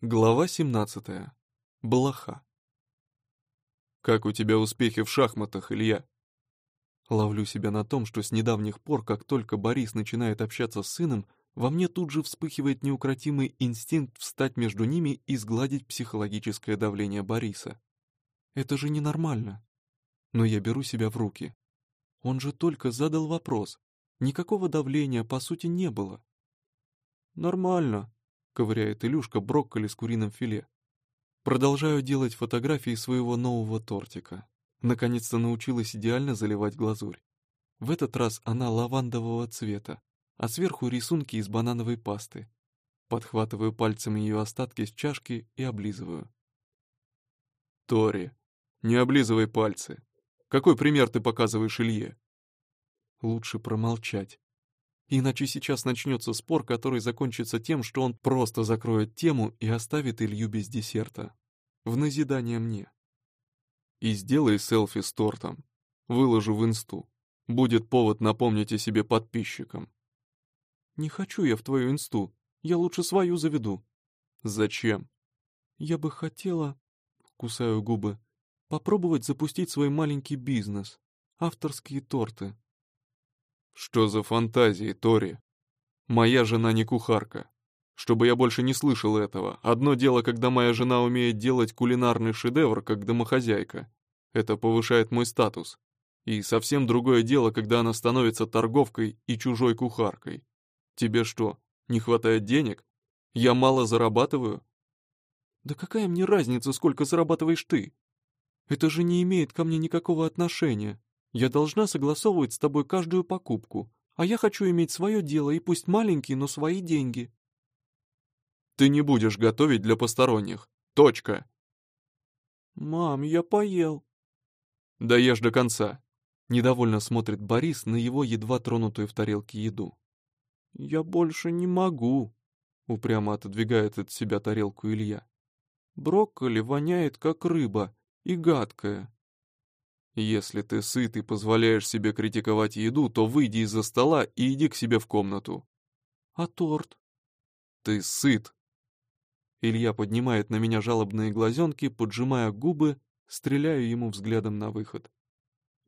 Глава 17. Блоха. «Как у тебя успехи в шахматах, Илья?» Ловлю себя на том, что с недавних пор, как только Борис начинает общаться с сыном, во мне тут же вспыхивает неукротимый инстинкт встать между ними и сгладить психологическое давление Бориса. Это же ненормально. Но я беру себя в руки. Он же только задал вопрос. Никакого давления, по сути, не было. «Нормально», ковыряет Илюшка брокколи с куриным филе. Продолжаю делать фотографии своего нового тортика. Наконец-то научилась идеально заливать глазурь. В этот раз она лавандового цвета, а сверху рисунки из банановой пасты. Подхватываю пальцем ее остатки с чашки и облизываю. «Тори, не облизывай пальцы. Какой пример ты показываешь Илье?» Лучше промолчать. Иначе сейчас начнется спор, который закончится тем, что он просто закроет тему и оставит Илью без десерта. В назидание мне. И сделай селфи с тортом. Выложу в инсту. Будет повод напомнить о себе подписчикам. Не хочу я в твою инсту. Я лучше свою заведу. Зачем? Я бы хотела, кусаю губы, попробовать запустить свой маленький бизнес. Авторские торты. Что за фантазии, Тори? Моя жена не кухарка. Чтобы я больше не слышал этого. Одно дело, когда моя жена умеет делать кулинарный шедевр, как домохозяйка. Это повышает мой статус. И совсем другое дело, когда она становится торговкой и чужой кухаркой. Тебе что, не хватает денег? Я мало зарабатываю? Да какая мне разница, сколько зарабатываешь ты? Это же не имеет ко мне никакого отношения. Я должна согласовывать с тобой каждую покупку, а я хочу иметь свое дело, и пусть маленькие, но свои деньги. Ты не будешь готовить для посторонних. Точка. Мам, я поел. Да ешь до конца. Недовольно смотрит Борис на его едва тронутую в тарелке еду. Я больше не могу. Упрямо отодвигает от себя тарелку Илья. Брокколи воняет, как рыба, и гадкая. Если ты сыт и позволяешь себе критиковать еду, то выйди из-за стола и иди к себе в комнату. А торт? Ты сыт. Илья поднимает на меня жалобные глазенки, поджимая губы, стреляю ему взглядом на выход.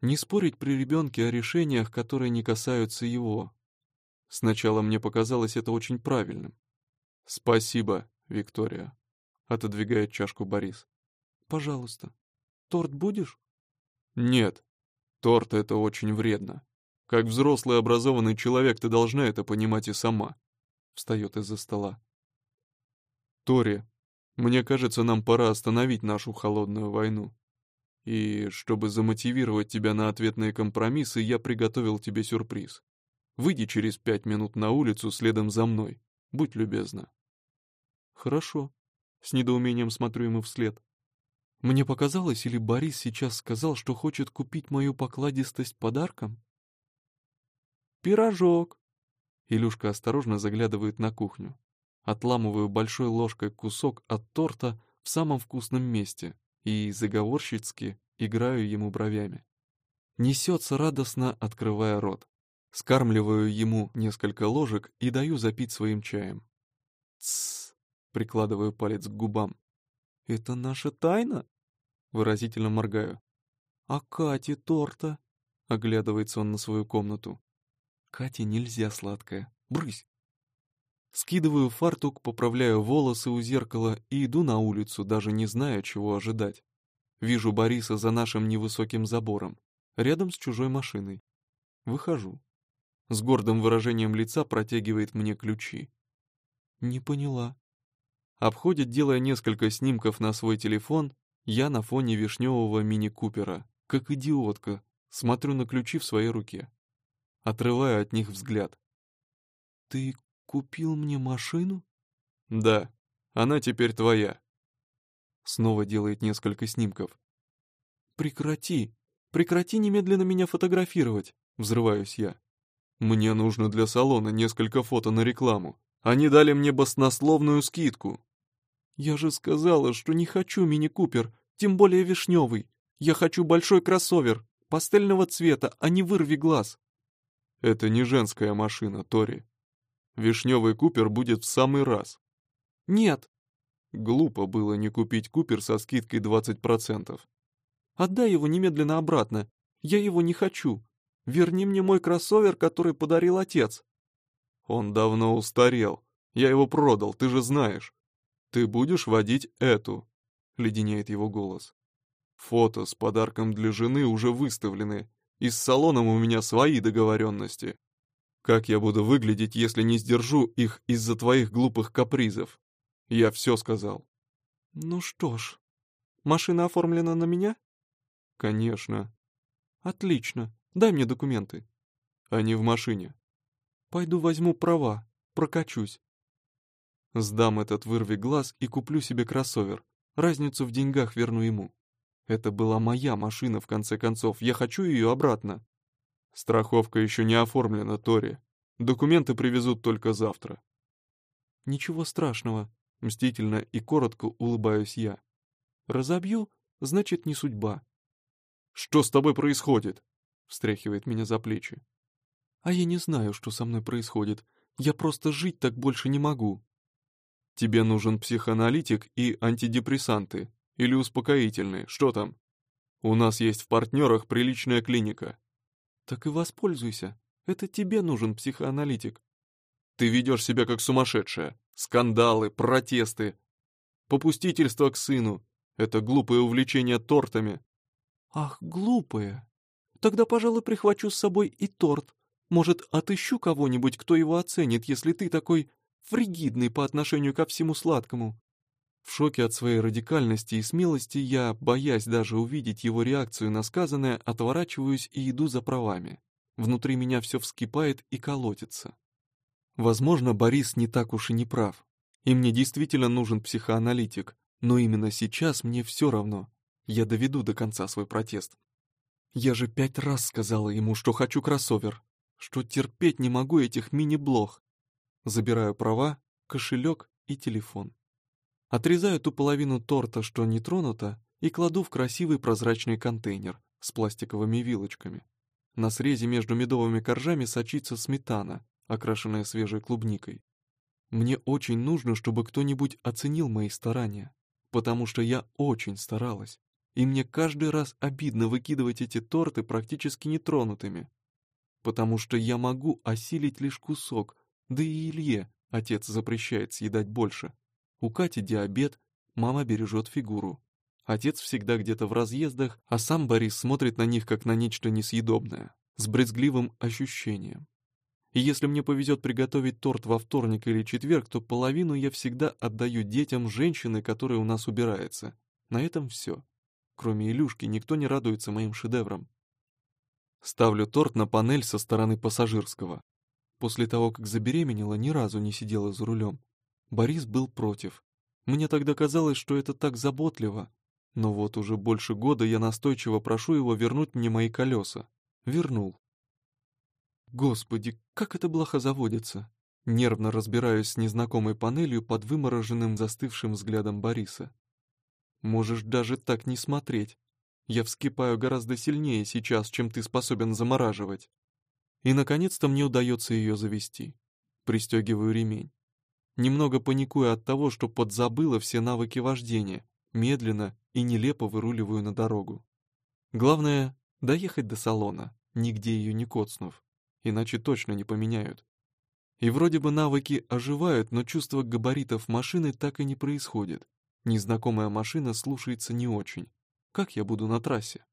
Не спорить при ребенке о решениях, которые не касаются его. Сначала мне показалось это очень правильным. «Спасибо, Виктория», — отодвигает чашку Борис. «Пожалуйста. Торт будешь?» Нет, торт — это очень вредно. Как взрослый образованный человек ты должна это понимать и сама. Встает из-за стола. Тори, мне кажется, нам пора остановить нашу холодную войну. И чтобы замотивировать тебя на ответные компромиссы, я приготовил тебе сюрприз. Выйди через пять минут на улицу следом за мной. Будь любезна. Хорошо. С недоумением смотрю ему вслед. Мне показалось, или Борис сейчас сказал, что хочет купить мою покладистость подарком? «Пирожок!» Илюшка осторожно заглядывает на кухню. Отламываю большой ложкой кусок от торта в самом вкусном месте и заговорщицки играю ему бровями. Несется радостно, открывая рот. Скармливаю ему несколько ложек и даю запить своим чаем. «Тссс!» — прикладываю палец к губам. «Это наша тайна?» Выразительно моргаю. «А Кате торта?» Оглядывается он на свою комнату. «Кате нельзя сладкое. Брысь!» Скидываю фартук, поправляю волосы у зеркала и иду на улицу, даже не зная, чего ожидать. Вижу Бориса за нашим невысоким забором, рядом с чужой машиной. Выхожу. С гордым выражением лица протягивает мне ключи. Не поняла. Обходит, делая несколько снимков на свой телефон, я на фоне вишневого мини-купера, как идиотка, смотрю на ключи в своей руке. Отрываю от них взгляд. «Ты купил мне машину?» «Да, она теперь твоя». Снова делает несколько снимков. «Прекрати! Прекрати немедленно меня фотографировать!» Взрываюсь я. «Мне нужно для салона несколько фото на рекламу. Они дали мне баснословную скидку». «Я же сказала, что не хочу мини-купер, тем более вишневый. Я хочу большой кроссовер, пастельного цвета, а не вырви глаз». «Это не женская машина, Тори. Вишневый купер будет в самый раз». «Нет». Глупо было не купить Купер со скидкой 20%. Отдай его немедленно обратно. Я его не хочу. Верни мне мой кроссовер, который подарил отец. Он давно устарел. Я его продал, ты же знаешь. Ты будешь водить эту, леденеет его голос. Фото с подарком для жены уже выставлены, и с салоном у меня свои договоренности. Как я буду выглядеть, если не сдержу их из-за твоих глупых капризов? Я все сказал. Ну что ж, машина оформлена на меня? Конечно. Отлично. Дай мне документы. Они в машине. Пойду возьму права, прокачусь. Сдам этот вырви глаз и куплю себе кроссовер. Разницу в деньгах верну ему. Это была моя машина, в конце концов. Я хочу ее обратно. Страховка еще не оформлена, Тори. Документы привезут только завтра. Ничего страшного. Мстительно и коротко улыбаюсь я. Разобью, значит, не судьба. Что с тобой происходит? Встряхивает меня за плечи. А я не знаю, что со мной происходит. Я просто жить так больше не могу. Тебе нужен психоаналитик и антидепрессанты. Или успокоительные, что там? У нас есть в партнерах приличная клиника. Так и воспользуйся. Это тебе нужен психоаналитик. Ты ведешь себя как сумасшедшая. Скандалы, протесты. Попустительство к сыну. Это глупое увлечение тортами. Ах, глупое. Тогда, пожалуй, прихвачу с собой и торт. Может, отыщу кого-нибудь, кто его оценит, если ты такой фригидный по отношению ко всему сладкому. В шоке от своей радикальности и смелости я, боясь даже увидеть его реакцию на сказанное, отворачиваюсь и иду за правами. Внутри меня все вскипает и колотится. Возможно, Борис не так уж и не прав. И мне действительно нужен психоаналитик, но именно сейчас мне все равно. Я доведу до конца свой протест. Я же пять раз сказала ему, что хочу кроссовер, что терпеть не могу этих мини-блох. Забираю права, кошелек и телефон. Отрезаю ту половину торта, что не тронута, и кладу в красивый прозрачный контейнер с пластиковыми вилочками. На срезе между медовыми коржами сочится сметана, окрашенная свежей клубникой. Мне очень нужно, чтобы кто-нибудь оценил мои старания, потому что я очень старалась, и мне каждый раз обидно выкидывать эти торты практически нетронутыми, потому что я могу осилить лишь кусок, да и Илье отец запрещает съедать больше. У Кати диабет, мама бережет фигуру. Отец всегда где-то в разъездах, а сам Борис смотрит на них как на нечто несъедобное, с брезгливым ощущением. И если мне повезет приготовить торт во вторник или четверг, то половину я всегда отдаю детям женщины, которая у нас убирается. На этом все. Кроме Илюшки, никто не радуется моим шедеврам. Ставлю торт на панель со стороны пассажирского. После того, как забеременела, ни разу не сидела за рулем. Борис был против. Мне тогда казалось, что это так заботливо. Но вот уже больше года я настойчиво прошу его вернуть мне мои колеса. Вернул. Господи, как это плохо заводится. Нервно разбираюсь с незнакомой панелью под вымороженным застывшим взглядом Бориса. Можешь даже так не смотреть. Я вскипаю гораздо сильнее сейчас, чем ты способен замораживать. И, наконец-то, мне удается ее завести. Пристегиваю ремень немного паникуя от того, что подзабыла все навыки вождения, медленно и нелепо выруливаю на дорогу. Главное — доехать до салона, нигде ее не коцнув, иначе точно не поменяют. И вроде бы навыки оживают, но чувство габаритов машины так и не происходит. Незнакомая машина слушается не очень. Как я буду на трассе?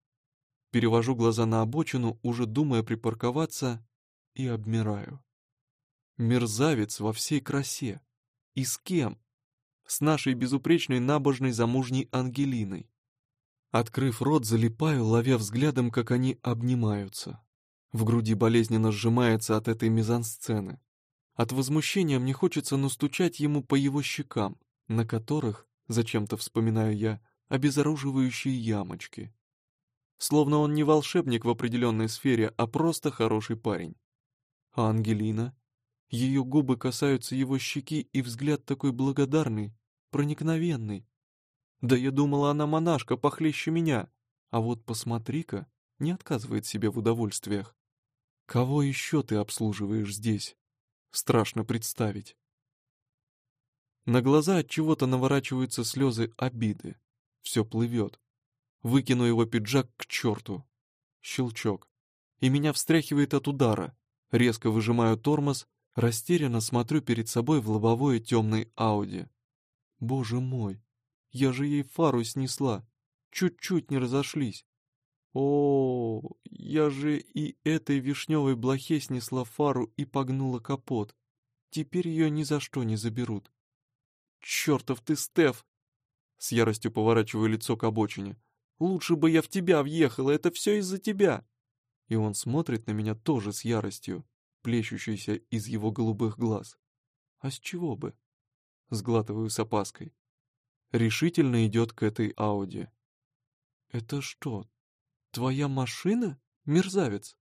Перевожу глаза на обочину, уже думая припарковаться, и обмираю. Мерзавец во всей красе. И с кем? С нашей безупречной набожной замужней Ангелиной. Открыв рот, залипаю, ловя взглядом, как они обнимаются. В груди болезненно сжимается от этой мизансцены. От возмущения мне хочется настучать ему по его щекам, на которых, зачем-то вспоминаю я, обезоруживающие ямочки. Словно он не волшебник в определенной сфере, а просто хороший парень. А Ангелина? Ее губы касаются его щеки, и взгляд такой благодарный, проникновенный. Да я думала, она монашка похлеще меня. А вот посмотри-ка, не отказывает себе в удовольствиях. Кого еще ты обслуживаешь здесь? Страшно представить. На глаза от чего-то наворачиваются слезы обиды. Все плывет. Выкину его пиджак к черту. Щелчок. И меня встряхивает от удара. Резко выжимаю тормоз, растерянно смотрю перед собой в лобовое темной Ауди. Боже мой, я же ей фару снесла. Чуть-чуть не разошлись. О, я же и этой вишневой блохе снесла фару и погнула капот. Теперь ее ни за что не заберут. «Чертов ты, Стеф!» С яростью поворачиваю лицо к обочине. «Лучше бы я в тебя въехала, это все из-за тебя!» И он смотрит на меня тоже с яростью, плещущейся из его голубых глаз. «А с чего бы?» Сглатываю с опаской. Решительно идет к этой Ауди. «Это что, твоя машина, мерзавец?»